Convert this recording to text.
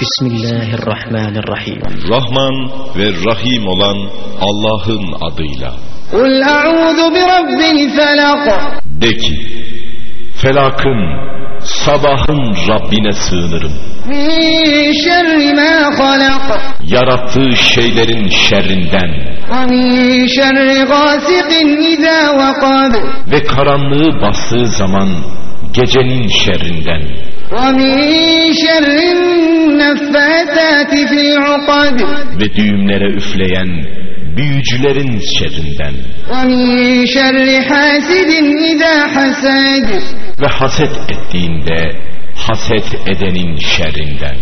Bismillahirrahmanirrahim. Rahman ve Rahim olan Allah'ın adıyla. قل أعوذ برب الفلق De ki, felakın, sabahın Rabbine sığınırım. من شر ما خلق Yarattığı şeylerin şerrinden ومن شر غاسق إذا وقب ve karanlığı bastığı zaman gecenin şerrinden ومن شر النفاثات في العقد ve düğümlere üfleyen büyücülerin şerrinden. Ve haset ettiğinde haset edenin şerrinden.